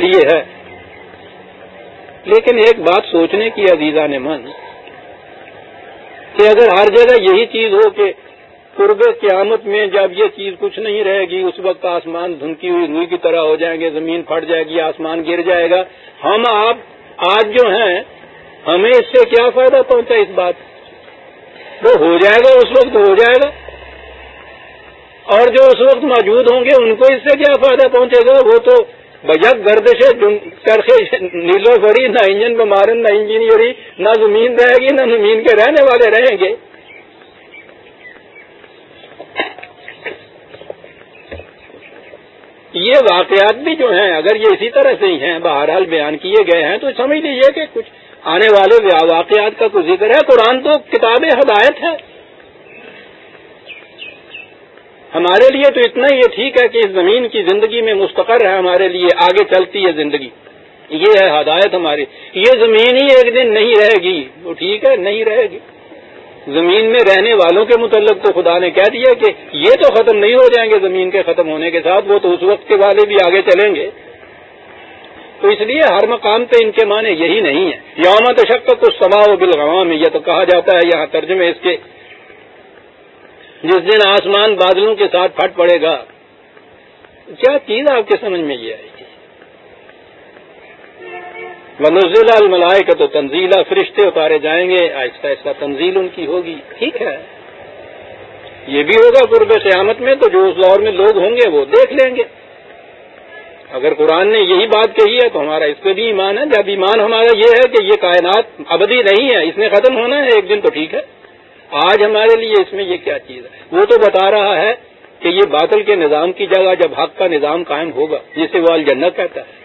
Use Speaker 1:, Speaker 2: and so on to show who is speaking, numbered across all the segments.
Speaker 1: کے لیے ہے۔ لیکن ایک بات سوچنے کی عزیزہ نے من کہ اگر ہر جگہ یہی چیز ہو کہ قرب قیامت میں جب یہ چیز کچھ نہیں رہے گی، اس وقت آسمان دھنکی ہوئی روئی کی طرح ہو جائیں گے، زمین پھٹ جائے گی، آسمان گر جائے گا۔ ہم آپ آج جو ہیں، ہمیں اس سے کیا فائدہ پہنچا اس بات؟ وہ ہو جائے گا، اس وقت ہو جائے گا۔ اور جو اس وقت موجود ہوں گے، ان کو اس سے کیا فائدہ پہنچے گا؟ وہ تو بجٹ گردش کرخے نیلو فری نہ انجن بمارن، نہ انجینئری نہ زمین رہے گی، نہ زمین کے رہنے والے رہیں گے۔ یہ واقعات بھی جو ہیں، اگر یہ اسی طرح سے ہی ہیں، بہرحال بیان کیے گئے ہیں، تو سمجھ لیجیے کہ کچھ آنے والے واقعات کا کچھ ذکر ہے۔ قرآن تو کتاب ہدایت ہے۔ ہمارے لیے تو اتنا یہ ٹھیک ہے کہ اس زمین کی زندگی میں مستقر ہے، ہمارے لیے آگے چلتی ہے زندگی۔ یہ ہے ہدایت ہماری۔ یہ زمین ہی ایک دن نہیں رہے گی۔ وہ ٹھیک ہے، نہیں رہے گی۔ زمین میں رہنے والوں کے متعلق تو خدا نے کہہ دیا کہ یہ تو ختم نہیں ہو جائیں گے، زمین کے ختم ہونے کے ساتھ وہ تو اس وقت کے والے بھی آگے چلیں گے۔ تو اس لیے ہر مقام پہ ان کے معنی یہی نہیں ہے۔ یوم تشکت تو سما و بلغوا میں یہ تو کہا جاتا ہے، یہاں ترجمے اس کے جس دن آسمان بادلوں کے ساتھ پھٹ پڑے گا۔ کیا چیز آپ کے سمجھ میں یہ آئے گی منزلہ الملائے کا تو تنزیلہ فرشتے اتارے جائیں گے۔ آہستہ آہستہ تنزیل ان کی ہوگی۔ ٹھیک ہے۔ یہ بھی ہوگا قرب قیامت میں، تو جو اس دور میں لوگ ہوں گے وہ دیکھ لیں گے۔ اگر قرآن نے یہی بات کہی ہے، تو ہمارا اس پہ بھی ایمان ہے۔ جب ایمان ہمارا یہ ہے کہ یہ کائنات ابدی نہیں ہے، اس نے ختم ہونا ہے، ایک دن تو ٹھیک ہے۔ آج ہمارے لیے اس میں یہ کیا چیز ہے؟ وہ تو بتا رہا ہے کہ یہ باطل کے نظام کی جگہ جب حق کا نظام قائم ہوگا، جسے وہ الجنت کہتا ہے۔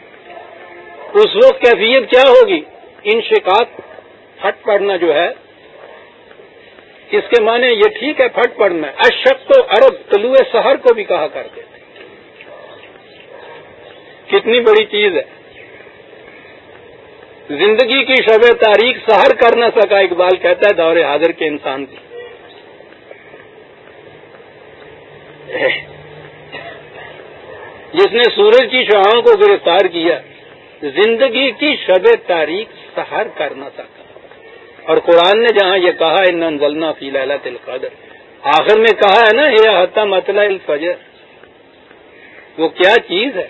Speaker 1: اس وقت کیفیت کیا ہوگی؟ ان شکات پھٹ پڑنا جو ہے، اس کے معنی یہ ٹھیک ہے، پھٹ پڑنا۔ اشک تو عرب، طلوع سہر کو بھی کہا کرتے تھے۔ کتنی بڑی چیز ہے۔ زندگی کی شب تاریخ سہر کر نہ سکا، اقبال کہتا ہے دور حاضر کے انسان کی۔ جس نے سورج کی شہاؤں کو گرفتار کیا، زندگی کی شب تاریخ سہر کر نہ سکا۔ اور قرآن نے جہاں یہ کہا ان ضلع فی لالت القدر آخر میں کہا ہے نا یہ حتہ مطلع الفجر وہ کیا چیز ہے؟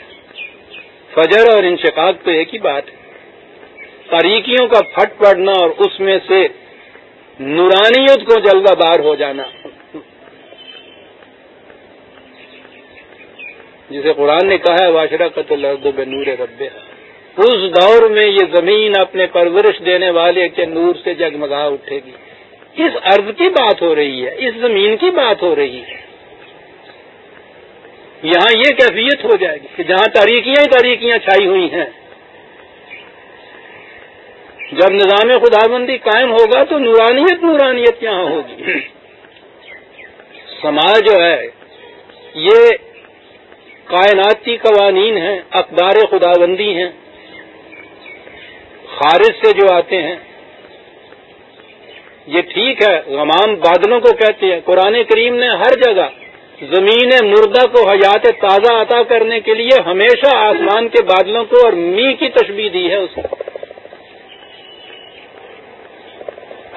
Speaker 1: فجر اور انشقاق تو ایک ہی بات ہے۔ تاریکیوں کا پھٹ پڑنا اور اس میں سے نورانیت کو جلوہ بار ہو جانا۔ جسے قرآن نے کہا ہے واشرہ قتل لرد بے نور رب اس دور میں یہ زمین اپنے پرورش دینے والے کے نور سے جگمگا اٹھے گی۔ کس عرض کی بات ہو رہی ہے، اس زمین کی بات ہو رہی ہے۔ یہاں یہ کیفیت ہو جائے گی کہ جہاں تاریخیاں تاریخیاں چھائی ہوئی ہیں۔ جب نظام خدا بندی قائم ہوگا تو نورانیت نورانیت یہاں ہوگی۔ سماج جو ہے، یہ کائناتی قوانین ہیں، اقدار خدا بندی ہیں۔ خارج سے جو آتے ہیں، یہ ٹھیک ہے، غمام بادلوں کو کہتے ہیں۔ قرآن کریم نے ہر جگہ زمین مردہ کو حیات تازہ عطا کرنے کے لیے ہمیشہ آسمان کے بادلوں کو اور می کی تشبیح دی ہے اس کو۔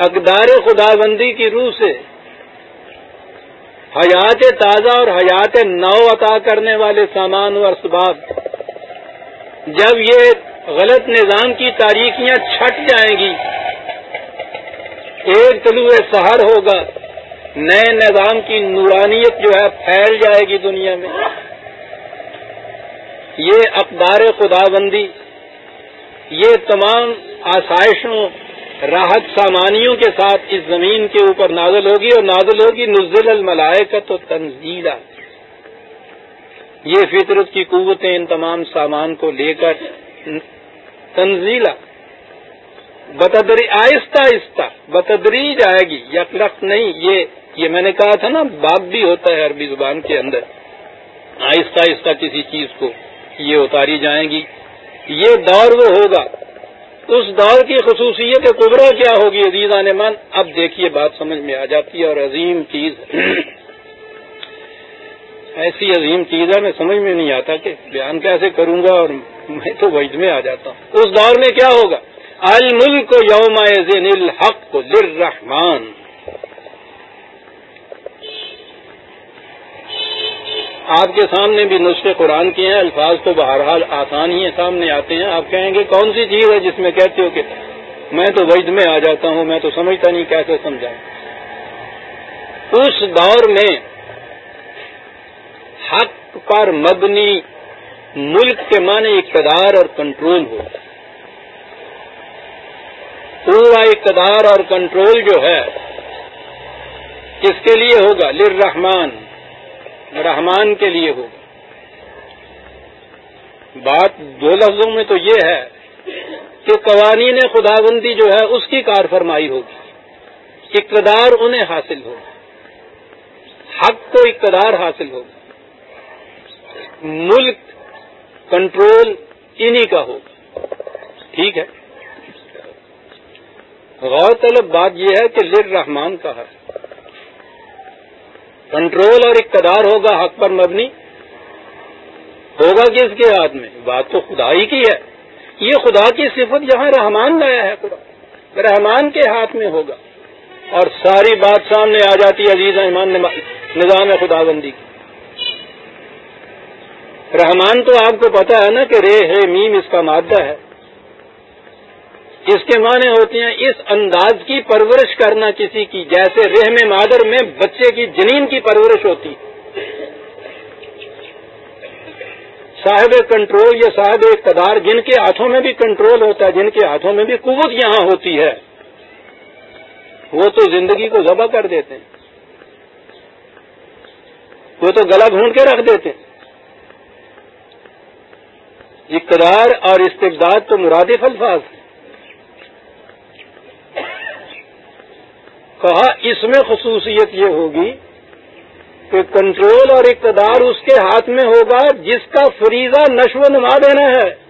Speaker 1: اقدار خدا بندی کی روح سے حیات تازہ اور حیات نو عطا کرنے والے سامان و اسباب، جب یہ غلط نظام کی تاریخیاں چھٹ جائیں گی، ایک طلوع سہر ہوگا، نئے نظام کی نورانیت جو ہے پھیل جائے گی دنیا میں۔ یہ اقدار خدا بندی یہ تمام آسائشوں راحت سامانیوں کے ساتھ اس زمین کے اوپر نازل ہوگی اور نازل ہوگی نزل الملائے کا تو تنزیلہ یہ فطرت کی قوتیں ان تمام سامان کو لے کر تنزیلہ۔ بتدری آہستہ آہستہ، بتدری جائے گی یا نہیں، یہ یہ میں نے کہا تھا نا باب بھی ہوتا ہے عربی زبان کے اندر۔ آہستہ آہستہ کسی چیز کو یہ اتاری جائیں گی۔ یہ دور وہ ہوگا۔ اس دور کی خصوصیت قبرا کیا ہوگی عزیز آنے من؟ اب دیکھیے، بات سمجھ میں آ جاتی ہے اور عظیم چیز ایسی عظیم چیز ہے، میں سمجھ میں نہیں آتا کہ بیان کیسے کروں گا اور میں تو وجد میں آ جاتا ہوں۔ اس دور میں کیا ہوگا؟ الملک یوم الحق للرحمن۔ آپ کے سامنے بھی نسخے قرآن کے ہیں، الفاظ تو بہرحال آسان ہی سامنے آتے ہیں۔ آپ کہیں گے، کون سی چیز ہے جس میں کہتے ہو کہ میں تو وجد میں آ جاتا ہوں، میں تو سمجھتا نہیں کیسے سمجھاؤں؟ اس دور میں حق پر مبنی ملک کے معنی اقتدار اور کنٹرول ہو۔ پورا اقتدار اور کنٹرول جو ہے، کس کے لیے ہوگا؟ لر رحمان کے لیے ہوگا بات دو لفظوں میں تو یہ ہے کہ قوانین خدا بندی جو ہے اس کی کار فرمائی ہوگی۔ اقتدار انہیں حاصل ہوگا حق کو اقتدار حاصل ہوگا ملک کنٹرول انہی کا ہوگا ٹھیک ہے۔ غور طلب بات یہ ہے کہ لر رحمان کا ہے۔ کنٹرول اور اقتدار ہوگا حق پر مبنی، ہوگا کس کے ہاتھ میں؟ بات تو خدا ہی کی ہے۔ یہ خدا کی صفت یہاں رحمان لایا ہے، خدا۔ رحمان کے ہاتھ میں ہوگا۔ اور ساری بات سامنے آ جاتی ہے عزیز ایمان نظام خدا بندی کی۔ رحمان تو آپ کو پتا ہے نا کہ رے ہے میم اس کا مادہ ہے۔ اس کے معنی ہوتے ہیں اس انداز کی پرورش کرنا کسی کی، جیسے رحم مادر میں بچے کی جنین کی پرورش ہوتی۔ صاحب کنٹرول یا صاحب اقتدار جن کے ہاتھوں میں بھی کنٹرول ہوتا ہے، جن کے ہاتھوں میں بھی قوت یہاں ہوتی ہے، وہ تو زندگی کو ذبح کر دیتے ہیں۔ وہ تو گلا ڈھونڈ کے رکھ دیتے ہیں۔ اقتدار اور استقداد تو مرادف الفاظ۔ کہا، اس میں خصوصیت یہ ہوگی کہ کنٹرول اور اقتدار اس کے ہاتھ میں ہوگا جس کا فریضہ نشو و نما دینا ہے۔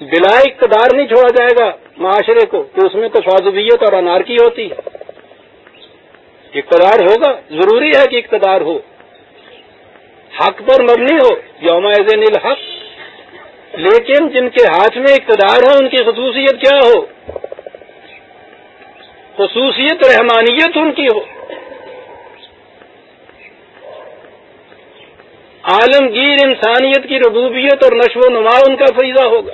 Speaker 1: بلا اقتدار نہیں چھوڑا جائے گا معاشرے کو کہ اس میں تو فاضبیت اور انارکی ہوتی۔ ہے اقتدار ہوگا، ضروری ہے کہ اقتدار ہو۔ حق پر مبنی ہو یوم الحق۔ لیکن جن کے ہاتھ میں اقتدار ہے، ان کی خصوصیت کیا ہو؟ خصوصیت رحمانیت ان کی ہو۔ عالمگیر انسانیت کی ربوبیت اور نشو و نما ان کا فریضہ ہوگا۔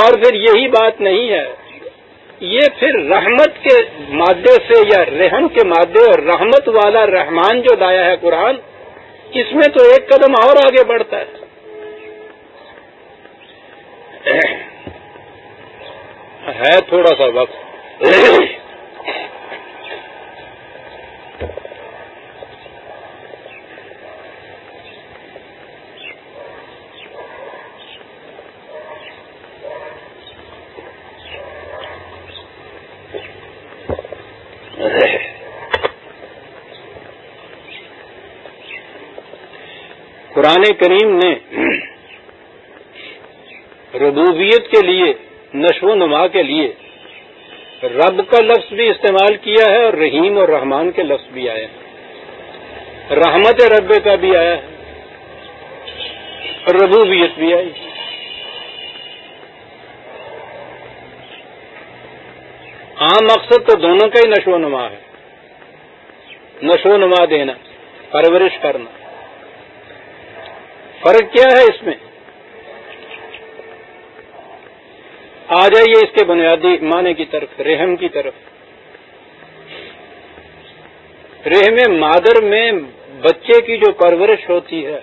Speaker 1: اور پھر یہی بات نہیں ہے، یہ پھر رحمت کے مادے سے یا رحم کے مادے اور رحمت والا رحمان جو لایا ہے قرآن اس میں تو ایک قدم اور آگے بڑھتا ہے۔ ہے تھوڑا سا وقت۔ قرآن کریم نے ربوبیت کے لیے، نشو و نما کے لیے رب کا لفظ بھی استعمال کیا ہے اور رحیم اور رحمان کے لفظ بھی آئے ہیں۔ رحمت رب کا بھی آیا ہے اور ربوبیت بھی آئی۔ عام مقصد تو دونوں کا ہی نشو و نما ہے۔ نشو و نما دینا، پرورش کرنا۔ فرق کیا ہے اس میں؟ آ جائیے اس کے بنیادی معنی کی طرف، رحم کی طرف۔ رحم مادر میں بچے کی جو پرورش ہوتی ہے،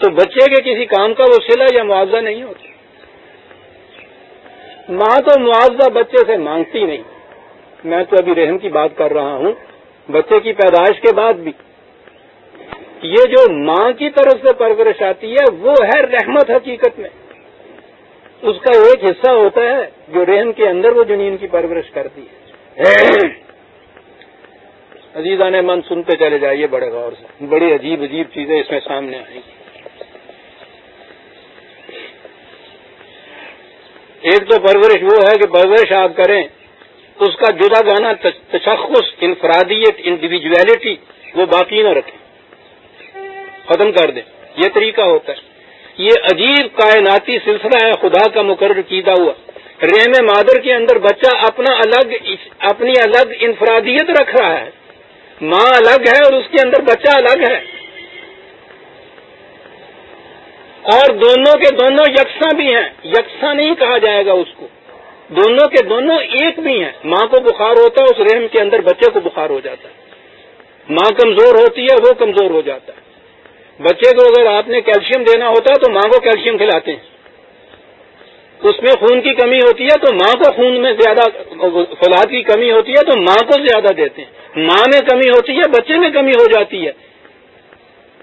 Speaker 1: تو بچے کے کسی کام کا وہ سلا یا معاوضہ نہیں ہوتا۔ ماں تو معاوضہ بچے سے مانگتی نہیں۔ میں تو ابھی رحم کی بات کر رہا ہوں، بچے کی پیدائش کے بعد بھی۔ یہ جو ماں کی طرف سے پرورش آتی ہے، وہ ہے رحمت حقیقت میں۔ اس کا ایک حصہ ہوتا ہے جو رحم کے اندر وہ جنین کی پرورش کرتی ہے۔ عزیزہ نے من سنتے چلے جائیے بڑے غور سے۔ بڑی عجیب عجیب چیزیں اس میں سامنے آئیں۔ گی ایک تو پرورش وہ ہے کہ پرورش آپ کریں، اس کا جدا گانا تشخص، انفرادیت انڈیویجویلٹی وہ باقی نہ رکھیں۔ ختم کر دیں۔ یہ طریقہ ہوتا ہے۔ یہ عجیب کائناتی سلسلہ ہے، خدا کا مقرر کیدا ہوا۔ رحم مادر کے اندر بچہ اپنا الگ اپنی الگ انفرادیت رکھ رہا ہے۔ ماں الگ ہے اور اس کے اندر بچہ الگ ہے۔ اور دونوں کے دونوں یکساں بھی ہیں۔ یکساں نہیں کہا جائے گا اس کو۔ دونوں کے دونوں ایک بھی ہیں۔ ماں کو بخار ہوتا ہے، اس رحم کے اندر بچے کو بخار ہو جاتا ہے۔ ماں کمزور ہوتی ہے، وہ کمزور ہو جاتا ہے۔ بچے کو اگر آپ نے کیلشیم دینا ہوتا ہے تو ماں کو کیلشیم کھلاتے ہیں۔ اس میں خون کی کمی ہوتی ہے تو ماں کو خون میں زیادہ فولاد کی کمی ہوتی ہے تو ماں کو زیادہ دیتے ہیں۔ ماں میں کمی ہوتی ہے، بچے میں کمی ہو جاتی ہے۔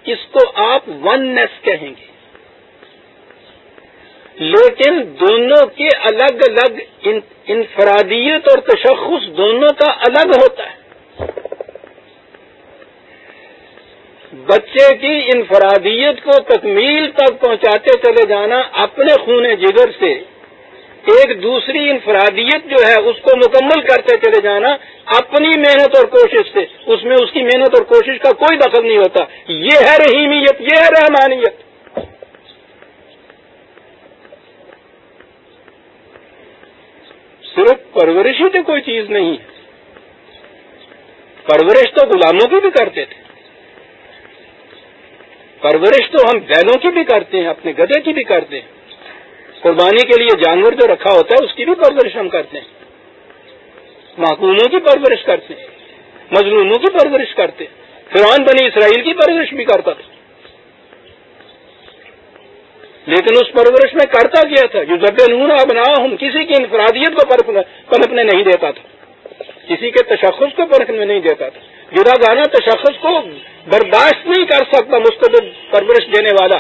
Speaker 1: اس کو آپ ون نیس کہیں گے۔ لیکن دونوں کے الگ الگ انفرادیت اور تشخص دونوں کا الگ ہوتا ہے۔ بچے کی انفرادیت کو تکمیل تک پہنچاتے چلے جانا اپنے خون جگر سے۔ ایک دوسری انفرادیت جو ہے، اس کو مکمل کرتے چلے جانا اپنی محنت اور کوشش سے۔ اس میں اس کی محنت اور کوشش کا کوئی دخل نہیں ہوتا۔ یہ ہے رحیمیت، یہ ہے رحمانیت۔ صرف پرورش ہی تو کوئی چیز نہیں ہے۔ پرورش تو غلاموں کی بھی کرتے تھے۔ پرورش تو ہم بیلوں کی بھی کرتے ہیں، اپنے گدے کی بھی کرتے ہیں۔ قربانی کے لیے جانور جو رکھا ہوتا ہے، اس کی بھی پرورش ہم کرتے ہیں۔ معقوموں کی پرورش کرتے ہیں، مظلوموں کی پرورش کرتے ہیں، فرعون بنی اسرائیل کی پرورش بھی کرتا تھا۔ لیکن اس پرورش میں کرتا کیا تھا؟ جو جب نون بنا ہم کسی کی انفرادیت کو پرکھنے نہیں دیتا تھا۔ کسی کے تشخص کو پرکھنے نہیں دیتا تھا۔ جدا گانا تشخص کو برداشت نہیں کر سکتا، مستقبل پرورش دینے والا۔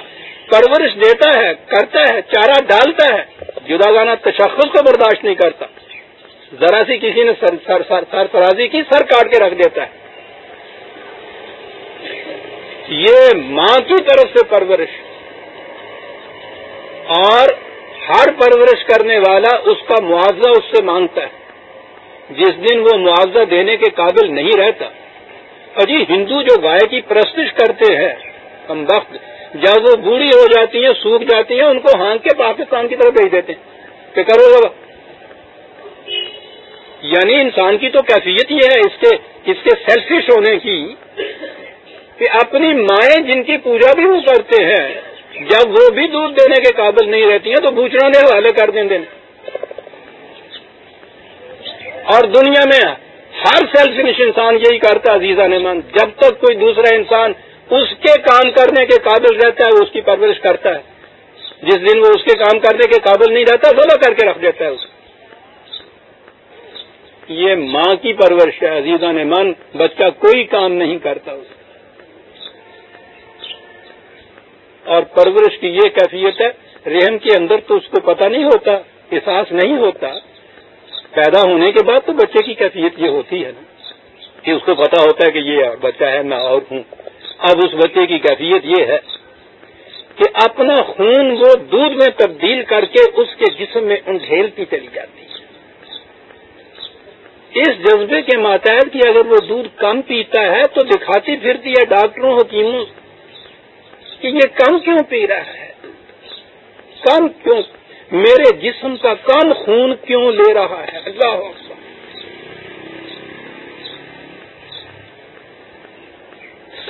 Speaker 1: پرورش دیتا ہے، کرتا ہے، چارہ ڈالتا ہے۔ جدا گانا تشخص کو برداشت نہیں کرتا۔ ذرا سی کسی نے سر سر سر سرفرازی کی، سر کاٹ کے رکھ دیتا ہے۔ یہ ماں کی طرف سے پرورش۔ اور ہر پرورش کرنے والا اس کا معاوضہ اس سے مانگتا ہے۔ جس دن وہ معاوضہ دینے کے قابل نہیں رہتا اجی، ہندو جو گائے کی پرستش کرتے ہیں، ہم وقت جب وہ بوڑھی ہو جاتی ہیں، سوکھ جاتی ہیں، ان کو ہانک کے پاکستان کی طرف بھیج دیتے ہیں۔ کہ کرو گا یعنی انسان کی تو کیفیت یہ ہے، اس کے اس کے سیلفش ہونے کی، کہ اپنی مائیں جن کی پوجا بھی وہ کرتے ہیں، جب وہ بھی دودھ دینے کے قابل نہیں رہتی ہیں، تو بوچھنا نے حوالے کر دیں دیں اور دنیا میں ہر سیلفش انسان یہی کرتا عزیزہ نمان جب تک کوئی دوسرا انسان اس کے کام کرنے کے قابل رہتا ہے، وہ اس کی پرورش کرتا ہے۔ جس دن وہ اس کے کام کرنے کے قابل نہیں رہتا، ذبح کر کے رکھ دیتا ہے اس کو۔ یہ ماں کی پرورش ہے عزیزہ نے من بچہ کوئی کام نہیں کرتا اس اور پرورش کی یہ کیفیت ہے رحم کے اندر تو اس کو پتہ نہیں ہوتا، احساس نہیں ہوتا پیدا ہونے کے بعد تو بچے کی کیفیت یہ ہوتی ہے نا، کہ اس کو پتا ہوتا ہے کہ یہ بچہ ہے، میں اور ہوں۔ اب اس بچے کی کیفیت یہ ہے کہ اپنا خون وہ دودھ میں تبدیل کر کے اس کے جسم میں انڈھیلتی چلی جاتی ہے۔ اس جذبے کے ماتحت کہ اگر وہ دودھ کم پیتا ہے تو دکھاتی پھرتی ہے ڈاکٹروں، حکیموں، کہ یہ کم کیوں پی رہا ہے کم کیوں میرے جسم کا کم خون کیوں لے رہا ہے؟ اللہ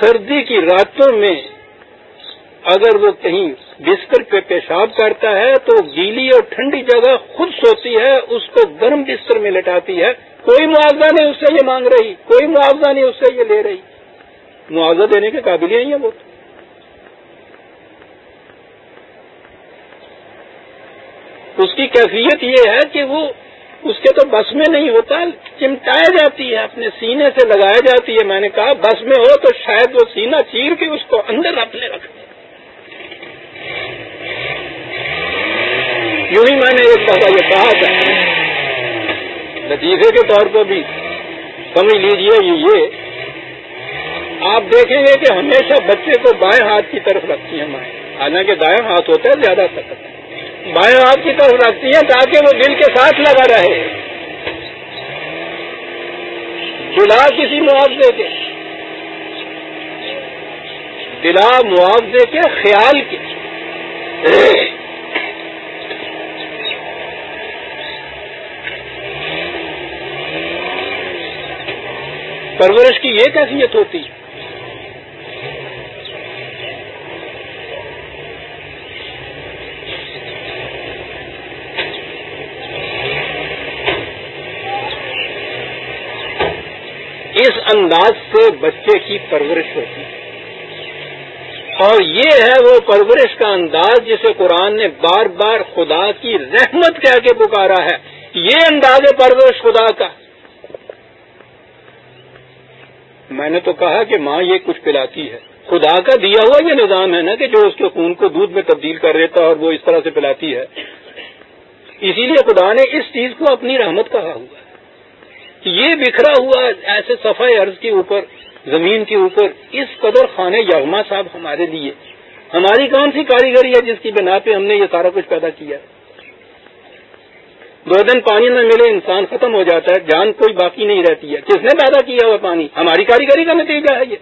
Speaker 1: سردی کی راتوں میں اگر وہ کہیں بستر پہ پیشاب کرتا ہے تو گیلی اور ٹھنڈی جگہ خود سوتی ہے، اس کو گرم بستر میں لٹاتی ہے۔ کوئی معاوضہ نہیں اس سے یہ مانگ رہی، کوئی معاوضہ نہیں اس سے یہ لے رہی۔ معاوضہ دینے کے قابل ہی نہیں ہے وہ۔ تو اس کی کیفیت یہ ہے کہ وہ اس کے تو بس میں نہیں ہوتا، چمٹایا جاتی ہے، اپنے سینے سے لگایا جاتی ہے۔ میں نے کہا، بس میں ہو تو شاید وہ سینہ چیر کے اس کو اندر اپنے رکھ دے یوں ہی میں نے ایک دفعہ یہ کہا تھا۔ لطیفے کے طور پر بھی سمجھ لیجیے یہ آپ دیکھیں گے کہ ہمیشہ بچے کو بائیں ہاتھ کی طرف رکھتی ہیں مائیں۔ حالانکہ دائیں ہاتھ ہوتا ہے زیادہ سخت بائیں ہاتھ کی طرف رکھتی ہیں تاکہ وہ دل کے ساتھ لگا رہے۔ بلا کسی معاوضے کے۔ بلا معاوضے کے خیال کے۔ پرورش کی یہ کیفیت ہوتی اس انداز سے بچے کی پرورش ہوتی ہے۔ اور یہ ہے وہ پرورش کا انداز جسے قرآن نے بار بار خدا کی رحمت کہہ کے پکارا ہے۔ یہ انداز پرورش خدا کا۔ میں نے تو کہا کہ ماں یہ کچھ پلاتی ہے۔ خدا کا دیا ہوا یہ نظام ہے نا کہ جو اس کے خون کو دودھ میں تبدیل کر دیتا ہے اور وہ اس طرح سے پلاتی ہے۔ اسی لیے خدا نے اس چیز کو اپنی رحمت کہا ہوا ہے۔ یہ بکھرا ہوا ایسے صفائی عرض کے اوپر، زمین کے اوپر، اس قدر خانے یغما صاحب ہمارے لیے۔ ہماری کون سی کاریگری ہے جس کی بنا پہ ہم نے یہ سارا کچھ پیدا کیا؟ ہے دو دن پانی نہ ملے، انسان ختم ہو جاتا ہے، جان کوئی باقی نہیں رہتی ہے۔ کس نے پیدا کیا ہوا پانی؟ ہماری کاریگری کا نتیجہ ہے یہ۔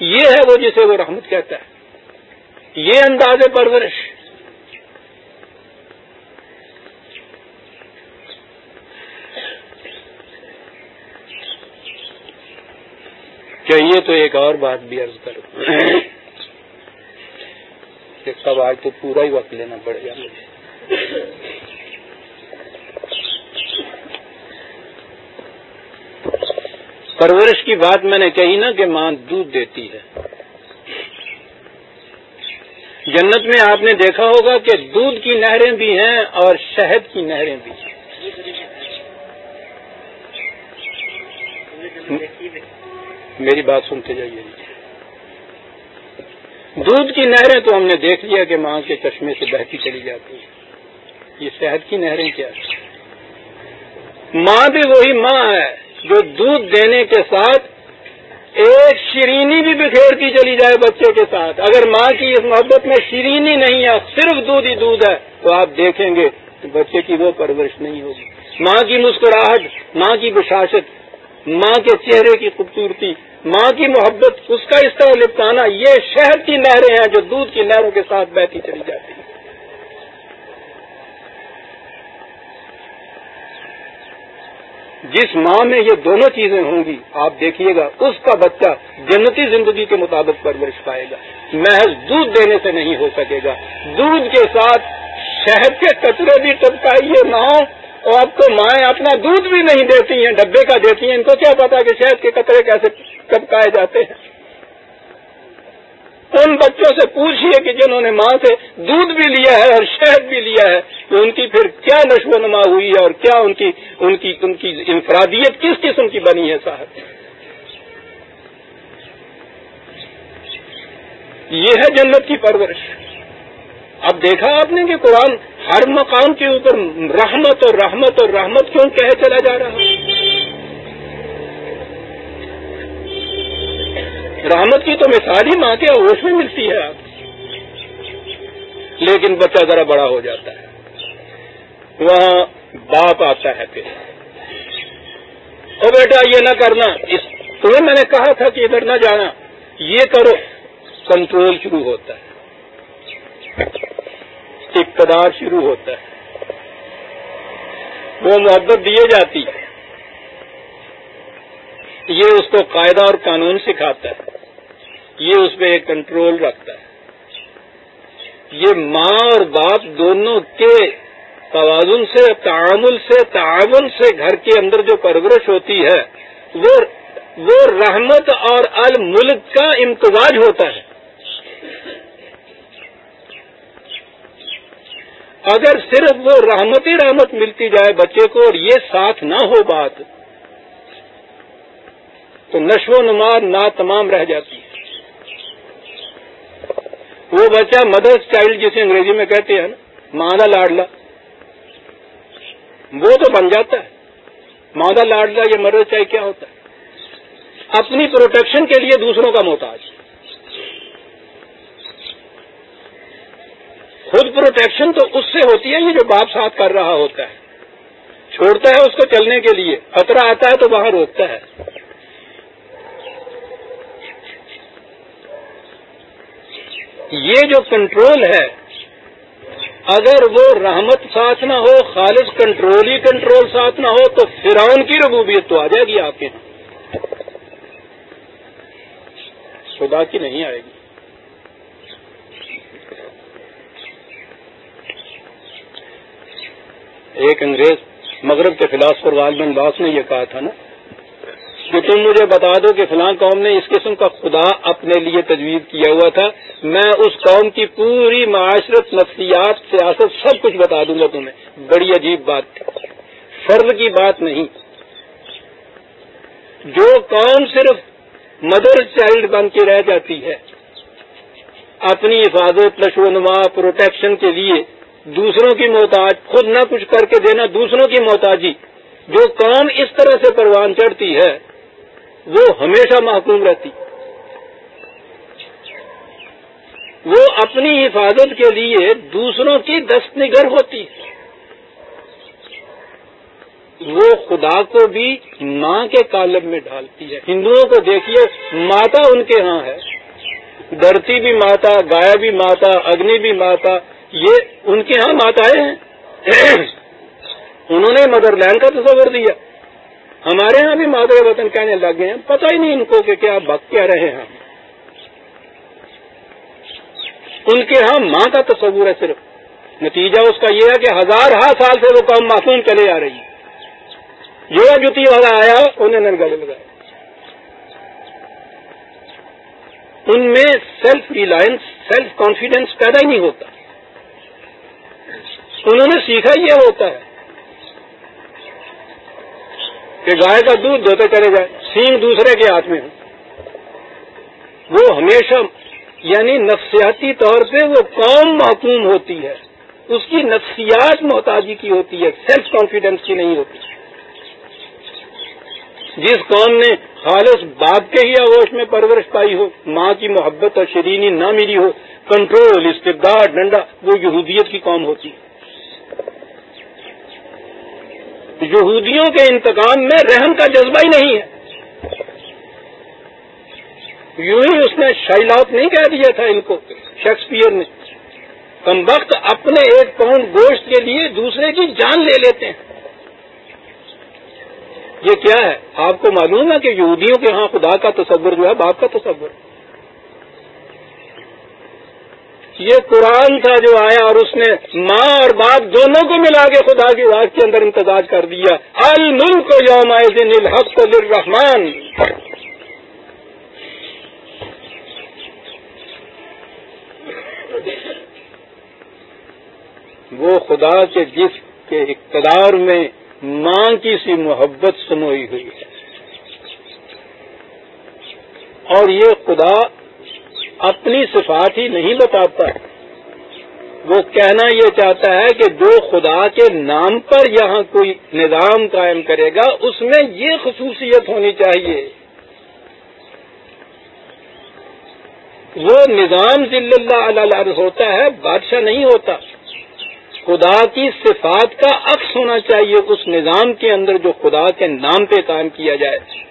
Speaker 1: یہ ہے وہ جسے وہ رحمت کہتا ہے۔ یہ انداز پرورش۔ چاہیے تو ایک اور بات بھی عرض کروں کہ آج تو پورا ہی وقت لینا پڑے گا۔ مجھے پرورش کی بات میں نے کہی نا کہ ماں دودھ دیتی ہے۔ جنت میں آپ نے دیکھا ہوگا کہ دودھ کی نہریں بھی ہیں اور شہد کی نہریں بھی ہیں۔ میری بات سنتے جائیے جی۔ دودھ کی نہریں تو ہم نے دیکھ لیا کہ ماں کے چشمے سے بہتی چلی جاتی ہیں۔ یہ شہد کی نہریں کیا ماں بھی وہی ماں ہے جو دودھ دینے کے ساتھ ایک شرینی بھی بکھیرتی چلی جائے بچے کے ساتھ۔ اگر ماں کی اس محبت میں شرینی نہیں ہے، صرف دودھ ہی دودھ ہے، تو آپ دیکھیں گے تو بچے کی وہ پرورش نہیں ہوگی۔ ماں کی مسکراہٹ، ماں کی بشاشت، ماں کے چہرے کی خوبصورتی ماں کی محبت اس کا اس طرح لپٹانا یہ شہد کی نہریں ہیں جو دودھ کی نہروں کے ساتھ بہتی چلی جاتی ہیں۔ جس ماں میں یہ دونوں چیزیں ہوں گی، آپ دیکھیے گا، اس کا بچہ جنتی زندگی کے مطابق پرورش پائے گا۔ محض دودھ دینے سے نہیں ہو سکے گا۔ دودھ کے ساتھ شہد کے کچرے بھی ٹپکائیے نہ اور آپ کو مائیں اپنا دودھ بھی نہیں دیتی ہیں، ڈبے کا دیتی ہیں۔ ان کو کیا پتا کہ شہد کے کچرے کیسے ٹپکائے جاتے ہیں۔ ان بچوں سے پوچھئے کہ جنہوں نے ماں سے دودھ بھی لیا ہے اور شہد بھی لیا ہے تو ان کی پھر کیا نشو و نما ہوئی ہے اور کیا ان کی ان کی ان کی انفرادیت کس قسم کی بنی ہے صاحب؟ یہ ہے جنت کی پرورش۔ اب دیکھا آپ نے کہ قرآن ہر مقام کے اوپر رحمت اور رحمت اور رحمت کیوں کہہ چلا جا رہا ہے؟ رحمت کی تو مثال ہی ماں کے ہوش میں ملتی ہے آپ لیکن بچہ ذرا بڑا ہو جاتا ہے۔ وہاں باپ آتا ہے پھر۔ او بیٹا یہ نہ کرنا۔ اس تمہیں میں نے کہا تھا کہ ادھر نہ جانا۔ یہ کرو۔ کنٹرول شروع ہوتا ہے۔ اقتدار شروع ہوتا ہے۔ وہ محبت دیے جاتی ہے۔ یہ اس کو قاعدہ اور قانون سکھاتا ہے۔ یہ اس پہ ایک کنٹرول رکھتا ہے۔ یہ ماں اور باپ دونوں کے توازن سے، تعامل سے، تعاون سے گھر کے اندر جو پرورش ہوتی ہے، وہ وہ رحمت اور الملک کا امتزاج ہوتا ہے۔ اگر صرف وہ رحمتی رحمت ملتی جائے بچے کو اور یہ ساتھ نہ ہو بات، تو نشو و نما نا تمام رہ جاتی ہے۔ وہ بچہ مدرس چائلڈ جسے انگریزی میں کہتے ہیں نا، مادہ لاڈلا۔ وہ تو بن جاتا ہے۔ مادہ لاڈلا یہ مدرس چائلڈ کیا ہوتا ہے؟ اپنی پروٹیکشن کے لیے دوسروں کا محتاج۔ خود پروٹیکشن تو اس سے ہوتی ہے یہ جو باپ ساتھ کر رہا ہوتا ہے۔ چھوڑتا ہے اس کو چلنے کے لیے، خطرہ آتا ہے تو وہاں روکتا ہے۔ یہ جو کنٹرول ہے، اگر وہ رحمت ساتھ نہ ہو، خالص کنٹرول ہی کنٹرول ساتھ نہ ہو، تو فرعون کی ربوبیت تو آ جائے گی آپ کے۔ خدا کی نہیں آئے گی۔ ایک انگریز مغرب کے فلاسفر والدن باس نے یہ کہا تھا نا، کہ تم مجھے بتا دو کہ فلاں قوم نے اس قسم کا خدا اپنے لیے تجویز کیا ہوا تھا، میں اس قوم کی پوری معاشرت، نفسیات، سیاست سب کچھ بتا دوں گا تمہیں۔ بڑی عجیب بات فرض کی بات نہیں۔ جو قوم صرف مدر چائلڈ بن کے رہ جاتی ہے، اپنی حفاظت، لشو و نما، پروٹیکشن کے لیے دوسروں کی محتاج، خود نہ کچھ کر کے دینا دوسروں کی محتاجی۔ جو قوم اس طرح سے پروان چڑھتی ہے، وہ ہمیشہ محکوم رہتی۔ وہ اپنی حفاظت کے لیے دوسروں کی دست نگر ہوتی۔ وہ خدا کو بھی ماں کے کالب میں ڈالتی ہے۔ ہندوؤں کو دیکھیے، ماتا ان کے ہاں ہے۔ دھرتی بھی ماتا، گایا بھی ماتا، اگنی بھی ماتا یہ ان کے ہاں ماتائیں ہیں۔ انہوں نے مدر لینڈ کا تصور دیا۔ ہمارے ہاں بھی مادر وطن کہنے لگ گئے ہیں۔ پتہ ہی نہیں ان کو کہ کیا بک کیا رہے ہیں۔ ان کے ہاں ماں کا تصور ہے صرف۔ نتیجہ اس کا یہ ہے کہ ہزار ہا سال سے وہ قوم معصوم چلے آ رہی ہے۔ جو جتی والا آیا، انہیں نل گلے لگایا۔ ان میں سیلف ریلائنس سیلف کانفیڈینس پیدا ہی نہیں ہوتا۔ انہوں نے سیکھا یہ ہوتا ہے کہ گائے کا دودھ دھوتے چلے جائے، سینگ دوسرے کے ہاتھ میں وہ ہمیشہ یعنی نفسیاتی طور پہ وہ قوم محکوم ہوتی ہے۔ اس کی نفسیات محتاجی کی ہوتی ہے سیلف کانفیڈینس کی نہیں ہوتی۔ جس قوم نے خالص باپ کے ہی آغوش میں پرورش پائی ہو، ماں کی محبت اور شرینی نہ ملی ہو کنٹرول استقدار ڈنڈا وہ یہودیت کی قوم ہوتی ہے۔ یہودیوں کے انتقام میں رحم کا جذبہ ہی نہیں ہے۔ یوں ہی اس نے شائلاؤت نہیں کہہ دیا تھا ان کو، شیکسپیئر نے۔ کم وقت اپنے ایک پاؤنڈ گوشت کے لیے دوسرے کی جان لے لیتے ہیں۔ یہ کیا ہے؟ آپ کو معلوم ہے کہ یہودیوں کے ہاں خدا کا تصور جو ہے، باپ کا تصور۔ یہ قرآن تھا جو آیا اور اس نے ماں اور باپ دونوں کو ملا کے خدا کی رات کے اندر امتزاج کر دیا۔ الملک یوم الحق الرحمان وہ خدا کے جس کے اقتدار میں ماں کی سی محبت سموئی ہوئی ہے۔ اور یہ خدا اپنی صفات ہی نہیں بتاتا۔ وہ کہنا یہ چاہتا ہے کہ جو خدا کے نام پر یہاں کوئی نظام قائم کرے گا، اس میں یہ خصوصیت ہونی چاہیے۔ وہ نظام ضلع اللہ علیہ ہوتا ہے، بادشاہ نہیں ہوتا۔ خدا کی صفات کا عکس ہونا چاہیے، اس نظام کے اندر جو خدا کے نام پہ قائم کیا جائے۔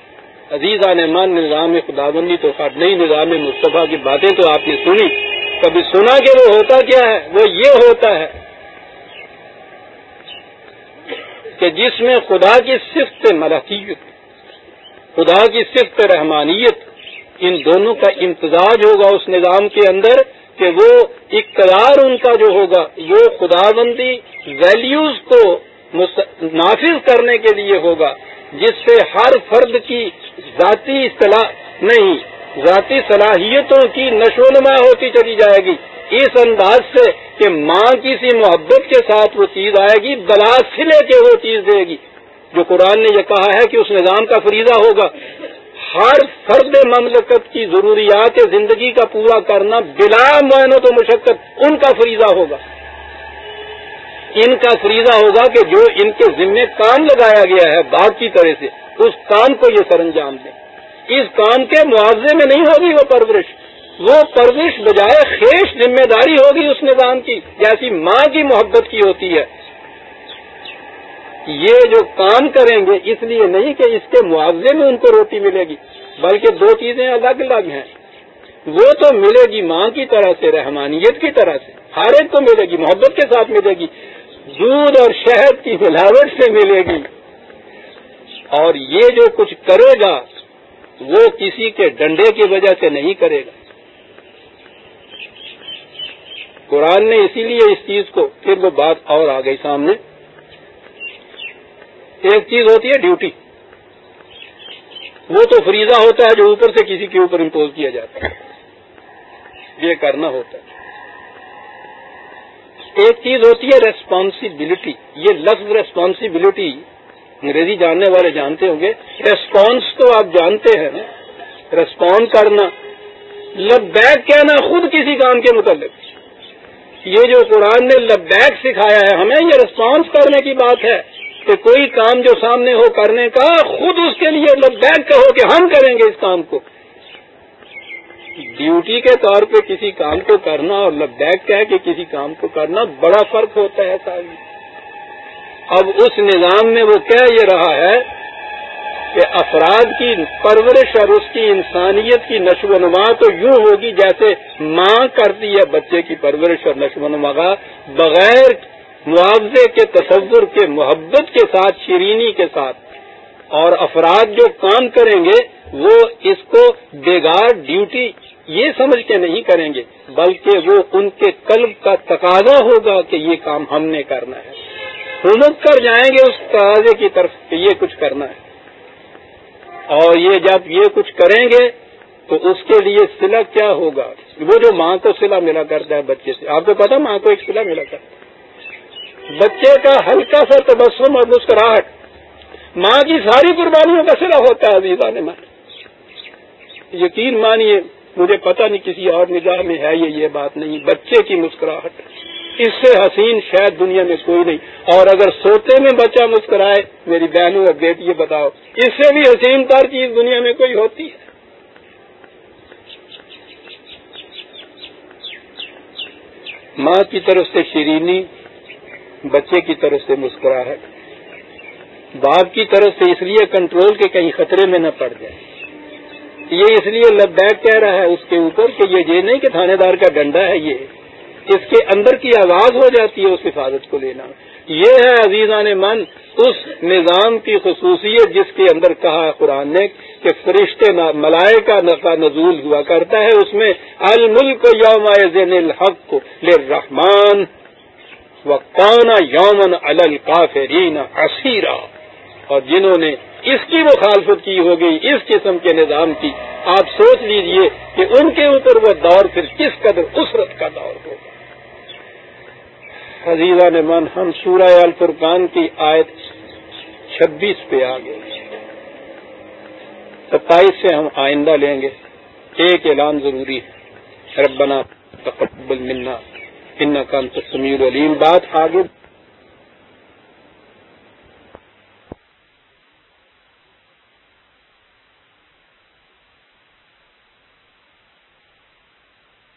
Speaker 1: عزیز نعمان نظام خدا بندی تو خاط نہیں، نظام مصطفیٰ کی باتیں تو آپ نے سنی۔ کبھی سنا کہ وہ ہوتا کیا ہے؟ وہ یہ ہوتا ہے کہ جس میں خدا کی صفت ملکیت، خدا کی صفت رحمانیت، ان دونوں کا امتزاج ہوگا اس نظام کے اندر کہ وہ اقتدار ان کا جو ہوگا وہ خدا بندی ویلیوز کو نافذ کرنے کے لیے ہوگا۔ جس سے ہر فرد کی ذاتی اصطلاح نہیں، ذاتی صلاحیتوں کی نشو نما ہوتی چلی جائے گی۔ اس انداز سے کہ ماں کی سی محبت کے ساتھ وہ چیز آئے گی، بلا سلے کے وہ چیز دے گی۔ جو قرآن نے یہ کہا ہے کہ اس نظام کا فریضہ ہوگا۔ ہر فرد مملکت کی ضروریات زندگی کا پورا کرنا بلا معینت و مشقت، ان کا فریضہ ہوگا۔ ان کا فریضہ ہوگا کہ جو ان کے ذمے کام لگایا گیا ہے باغ کی طرح سے، اس کام کو یہ سر انجام دیں۔ اس کام کے معاوضے میں نہیں ہوگی وہ پرورش۔ وہ پرورش بجائے خیش ذمہ داری ہوگی اس نظام کی، جیسی ماں کی محبت کی ہوتی ہے۔ یہ جو کام کریں گے، اس لیے نہیں کہ اس کے معاوضے میں ان کو روٹی ملے گی، بلکہ دو چیزیں الگ الگ ہیں۔ وہ تو ملے گی ماں کی طرح سے، رحمانیت کی طرح سے، ہر ایک کو ملے گی، محبت کے ساتھ ملے گی۔ دودھ اور شہد کی ملاوٹ سے ملے گی۔ اور یہ جو کچھ کرے گا، وہ کسی کے ڈنڈے کی وجہ سے نہیں کرے گا۔ قرآن نے اسی لیے اس چیز کو، پھر وہ بات اور آ گئی سامنے۔ ایک چیز ہوتی ہے ڈیوٹی۔ وہ تو فریضہ ہوتا ہے جو اوپر سے کسی کے اوپر امپوز کیا جاتا ہے۔ یہ کرنا ہوتا ہے۔ ایک چیز ہوتی ہے ریسپانسبلٹی یہ لفظ ریسپانسبلٹی انگریزی جاننے والے جانتے ہوں گے. ریسپانس تو آپ جانتے ہیں. نا ریسپونڈ کرنا. لبیک کہنا خود کسی کام کے متعلق. یہ جو قرآن نے لبیک سکھایا ہے ہمیں، یہ ریسپانس کرنے کی بات ہے کہ کوئی کام جو سامنے ہو کرنے کا خود اس کے لیے لبیک کہو کہ ہم کریں گے اس کام کو. ڈیوٹی کے طور پہ کسی کام کو کرنا اور لبیک کہہ کے کسی کام کو کرنا بڑا فرق ہوتا ہے ساری اب اس نظام میں وہ کہہ یہ رہا ہے کہ افراد کی پرورش اور اس کی انسانیت کی نشو و نما تو یوں ہوگی جیسے ماں کرتی ہے بچے کی پرورش اور نشو و نما کا، بغیر معاوضے کے، تصور کے، محبت کے ساتھ، شیرینی کے ساتھ۔ اور افراد جو کام کریں گے، وہ اس کو بےگار ڈیوٹی یہ سمجھ کے نہیں کریں گے، بلکہ وہ ان کے قلب کا تقاضا ہوگا کہ یہ کام ہم نے کرنا ہے۔ حمد کر جائیں گے اس تقاضے کی طرف کہ یہ کچھ کرنا ہے۔ اور یہ جب یہ کچھ کریں گے تو اس کے لیے سلا کیا ہوگا؟ وہ جو ماں کو سلا ملا کرتا ہے بچے سے، آپ کو پتا ماں کو ایک سلا ملا کرتا ہے؟ بچے کا ہلکا سا تبسم اور مسکراہٹ، ماں کی ساری قربانیوں کا سلا ہوتا ہے عزیزہ نے ماں یقین مانیے مجھے پتہ نہیں کسی اور نگاہ میں ہے یہ یہ بات نہیں، بچے کی مسکراہٹ اس سے حسین شاید دنیا میں کوئی نہیں۔ اور اگر سوتے میں بچہ مسکرائے، میری بہنوں اور بیٹی بتاؤ، اس سے بھی حسین تر چیز دنیا میں کوئی ہوتی ہے؟ ماں کی طرف سے شیرینی، بچے کی طرف سے مسکراہٹ۔ باپ کی طرف سے اس لیے کنٹرول کے کہیں خطرے میں نہ پڑ جائے۔ یہ اس لیے لبیک کہہ رہا ہے اس کے اوپر کہ یہ یہ نہیں کہ تھانے دار کا ڈنڈا ہے یہ، اس کے اندر کی آواز ہو جاتی ہے اس حفاظت کو لینا۔ یہ ہے عزیزان من، اس نظام کی خصوصیت جس کے اندر کہا ہے قرآن نے کہ فرشتے ملائے کا نزول ہوا کرتا ہے، اس میں الملک یوم زین الحق رحمان و یومن الکافرین اسیرا اور جنہوں نے اس کی مخالفت کی ہوگی اس قسم کے نظام کی۔ آپ سوچ لیجیے کہ ان کے اوپر وہ دور پھر کس قدر اسرت کا دور ہوگا۔ حضیرہ نے من ہم سورہ الفرقان کی آیت چھبیس پہ آ گئے۔ ستائیس سے ہم آئندہ لیں گے۔ ایک اعلان ضروری ہے۔ ربنا تقبل منا ان کا سمیع علیم بات آگے